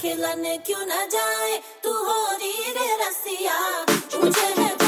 खिलाने क्यों ना जाए तू हो रही रे रसिया मुझे है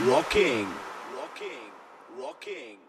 Rocking, rocking, rocking.